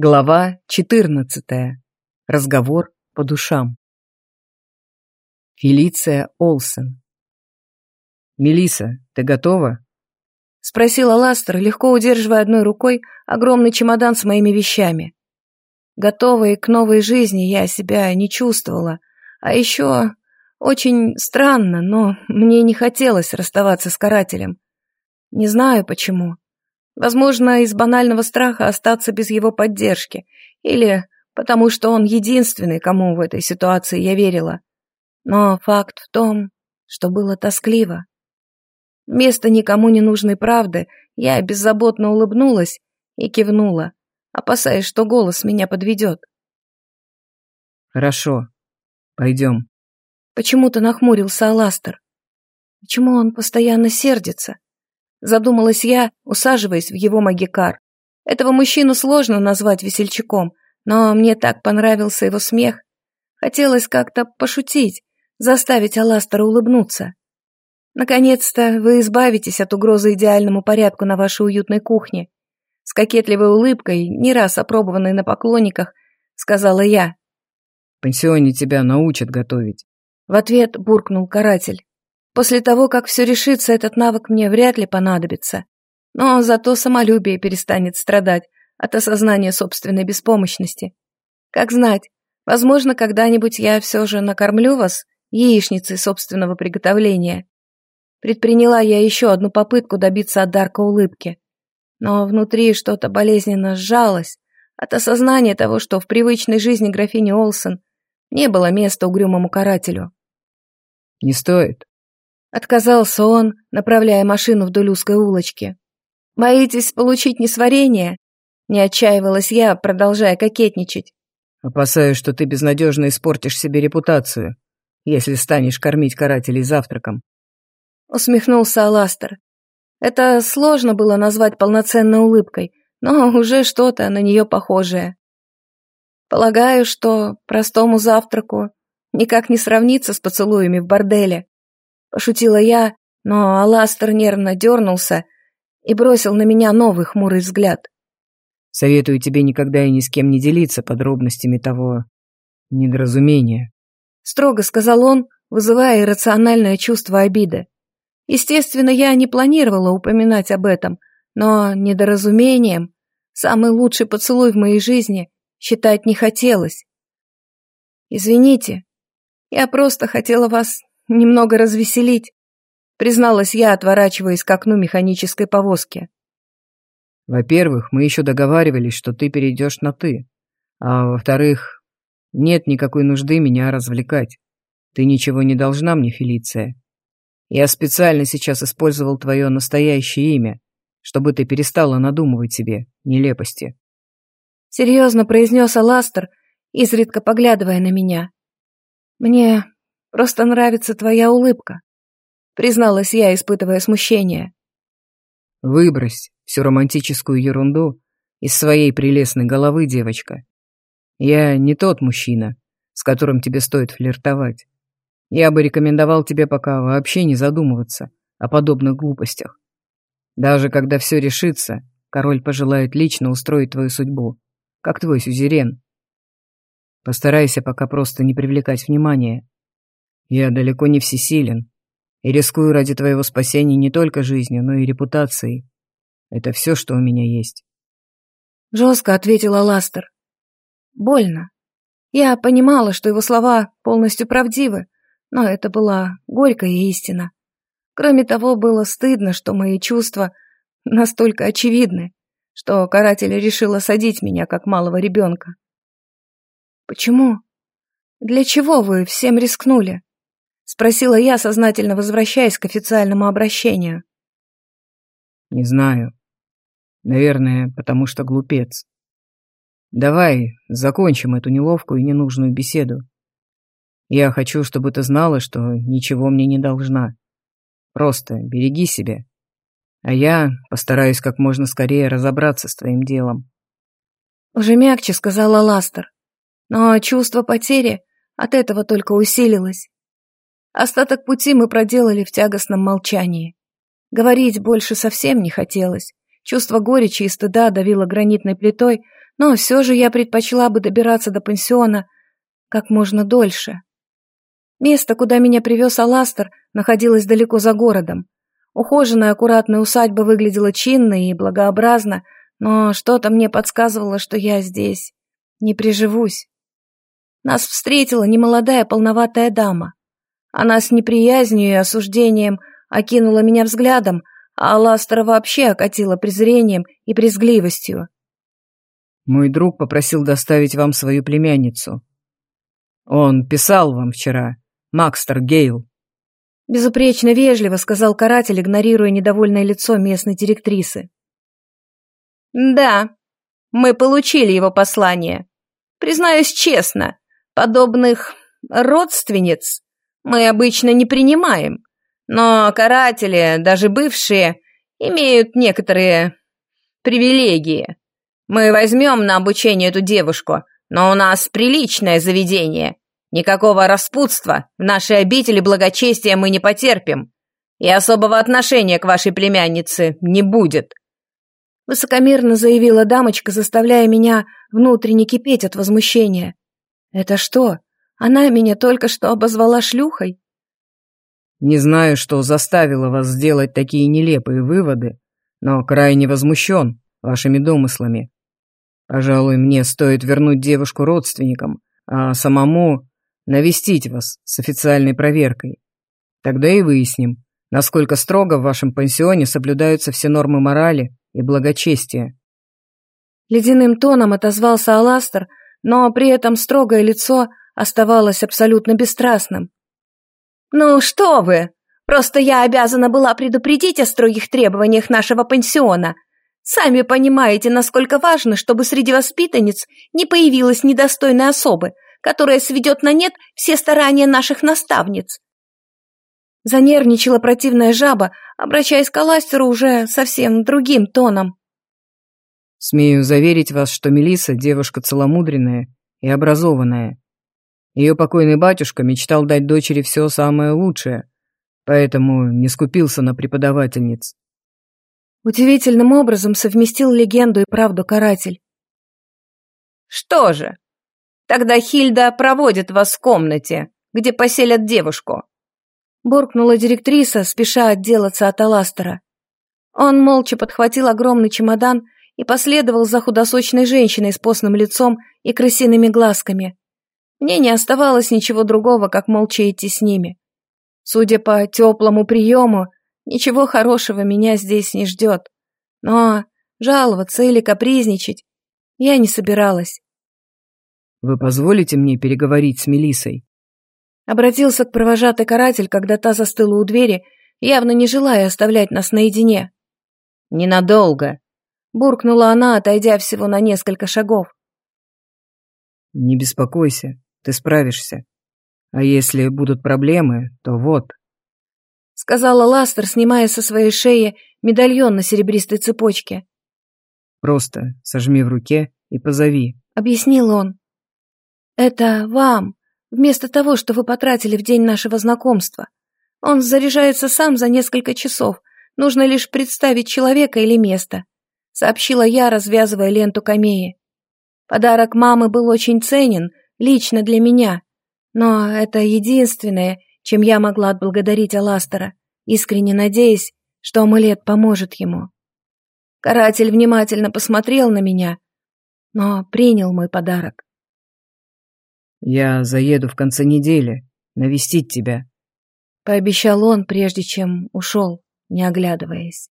Глава 14. Разговор по душам. Фелиция Олсен. Мелиса, ты готова? Спросила Ластер, легко удерживая одной рукой огромный чемодан с моими вещами. Готовой к новой жизни я себя не чувствовала. А еще очень странно, но мне не хотелось расставаться с карателем. Не знаю почему. Возможно, из банального страха остаться без его поддержки. Или потому что он единственный, кому в этой ситуации я верила. Но факт в том, что было тоскливо. Вместо никому не нужной правды я беззаботно улыбнулась и кивнула, опасаясь, что голос меня подведет. «Хорошо, пойдем». Почему-то нахмурился Аластер. Почему он постоянно сердится? Задумалась я, усаживаясь в его магикар. Этого мужчину сложно назвать весельчаком, но мне так понравился его смех. Хотелось как-то пошутить, заставить Аластера улыбнуться. Наконец-то вы избавитесь от угрозы идеальному порядку на вашей уютной кухне. С кокетливой улыбкой, не раз опробованной на поклонниках, сказала я. В пансионе тебя научат готовить. В ответ буркнул каратель. После того, как все решится, этот навык мне вряд ли понадобится. Но зато самолюбие перестанет страдать от осознания собственной беспомощности. Как знать, возможно, когда-нибудь я все же накормлю вас яичницей собственного приготовления. Предприняла я еще одну попытку добиться от Дарка улыбки. Но внутри что-то болезненно сжалось от осознания того, что в привычной жизни графини Олсен не было места угрюмому карателю. «Не стоит», Отказался он, направляя машину вдоль узкой улочки. «Боитесь получить несварение?» Не отчаивалась я, продолжая кокетничать. «Опасаюсь, что ты безнадежно испортишь себе репутацию, если станешь кормить карателей завтраком». Усмехнулся Аластер. Это сложно было назвать полноценной улыбкой, но уже что-то на нее похожее. Полагаю, что простому завтраку никак не сравнится с поцелуями в борделе. Пошутила я, но Аластер нервно дернулся и бросил на меня новый хмурый взгляд. «Советую тебе никогда и ни с кем не делиться подробностями того недоразумения», строго сказал он, вызывая иррациональное чувство обиды. Естественно, я не планировала упоминать об этом, но недоразумением самый лучший поцелуй в моей жизни считать не хотелось. «Извините, я просто хотела вас немного развеселить», призналась я, отворачиваясь к окну механической повозки. «Во-первых, мы еще договаривались, что ты перейдешь на «ты», а во-вторых, нет никакой нужды меня развлекать. Ты ничего не должна мне, Фелиция. Я специально сейчас использовал твое настоящее имя, чтобы ты перестала надумывать себе нелепости». Серьезно произнес Аластер, изредка поглядывая на меня. «Мне Просто нравится твоя улыбка», — призналась я, испытывая смущение. «Выбрось всю романтическую ерунду из своей прелестной головы, девочка. Я не тот мужчина, с которым тебе стоит флиртовать. Я бы рекомендовал тебе пока вообще не задумываться о подобных глупостях. Даже когда все решится, король пожелает лично устроить твою судьбу, как твой сюзерен. Постарайся пока просто не привлекать внимания. Я далеко не всесилен и рискую ради твоего спасения не только жизнью, но и репутацией. Это все, что у меня есть. Жестко ответила Ластер. Больно. Я понимала, что его слова полностью правдивы, но это была горькая истина. Кроме того, было стыдно, что мои чувства настолько очевидны, что каратель решил осадить меня, как малого ребенка. «Почему? Для чего вы всем рискнули?» Спросила я, сознательно возвращаясь к официальному обращению. Не знаю. Наверное, потому что глупец. Давай закончим эту неловкую и ненужную беседу. Я хочу, чтобы ты знала, что ничего мне не должна. Просто береги себя. А я постараюсь как можно скорее разобраться с твоим делом. Уже мягче сказала Ластер. Но чувство потери от этого только усилилось. Остаток пути мы проделали в тягостном молчании. Говорить больше совсем не хотелось. Чувство горечи и стыда давило гранитной плитой, но все же я предпочла бы добираться до пансиона как можно дольше. Место, куда меня привез Аластер, находилось далеко за городом. Ухоженная аккуратная усадьба выглядела чинно и благообразно, но что-то мне подсказывало, что я здесь не приживусь. Нас встретила немолодая полноватая дама. Она с неприязнью и осуждением окинула меня взглядом, а Аластера вообще окатила презрением и брезгливостью. «Мой друг попросил доставить вам свою племянницу. Он писал вам вчера, Макстер Гейл». Безупречно вежливо сказал каратель, игнорируя недовольное лицо местной директрисы. «Да, мы получили его послание. Признаюсь честно, подобных родственниц мы обычно не принимаем. Но каратели, даже бывшие, имеют некоторые привилегии. Мы возьмем на обучение эту девушку, но у нас приличное заведение. Никакого распутства в нашей обители благочестия мы не потерпим. И особого отношения к вашей племяннице не будет. Высокомерно заявила дамочка, заставляя меня внутренне кипеть от возмущения. Это что, она меня только что обозвала шлюхой? Не знаю, что заставило вас сделать такие нелепые выводы, но крайне возмущен вашими домыслами. Пожалуй, мне стоит вернуть девушку родственникам, а самому навестить вас с официальной проверкой. Тогда и выясним, насколько строго в вашем пансионе соблюдаются все нормы морали и благочестия. Ледяным тоном отозвался Аластер, но при этом строгое лицо оставалось абсолютно бесстрастным. «Ну что вы! Просто я обязана была предупредить о строгих требованиях нашего пансиона. Сами понимаете, насколько важно, чтобы среди воспитанниц не появилась недостойной особы, которая сведет на нет все старания наших наставниц». Занервничала противная жаба, обращаясь к Аластеру уже совсем другим тоном. «Смею заверить вас, что Мелиса девушка целомудренная и образованная. Ее покойный батюшка мечтал дать дочери все самое лучшее, поэтому не скупился на преподавательниц. Удивительным образом совместил легенду и правду каратель. «Что же, тогда Хильда проводит вас в комнате, где поселят девушку», буркнула директриса, спеша отделаться от Аластера. Он молча подхватил огромный чемодан и последовал за худосочной женщиной с постным лицом и крысиными глазками. Мне не оставалось ничего другого, как молча идти с ними. Судя по теплому приему, ничего хорошего меня здесь не ждет. Но жаловаться или капризничать я не собиралась. «Вы позволите мне переговорить с Мелисой? Обратился к провожатой каратель, когда та застыла у двери, явно не желая оставлять нас наедине. «Ненадолго», — буркнула она, отойдя всего на несколько шагов. «Не беспокойся, ты справишься. А если будут проблемы, то вот. Сказала Ластер, снимая со своей шеи медальон на серебристой цепочке. Просто сожми в руке и позови. Объяснил он. Это вам, вместо того, что вы потратили в день нашего знакомства. Он заряжается сам за несколько часов. Нужно лишь представить человека или место. Сообщила я, развязывая ленту камеи. Подарок мамы был очень ценен, лично для меня. Но это единственное, чем я могла отблагодарить Аластера, искренне надеясь, что амулет поможет ему. Каратель внимательно посмотрел на меня, но принял мой подарок. «Я заеду в конце недели навестить тебя», — пообещал он, прежде чем ушел, не оглядываясь.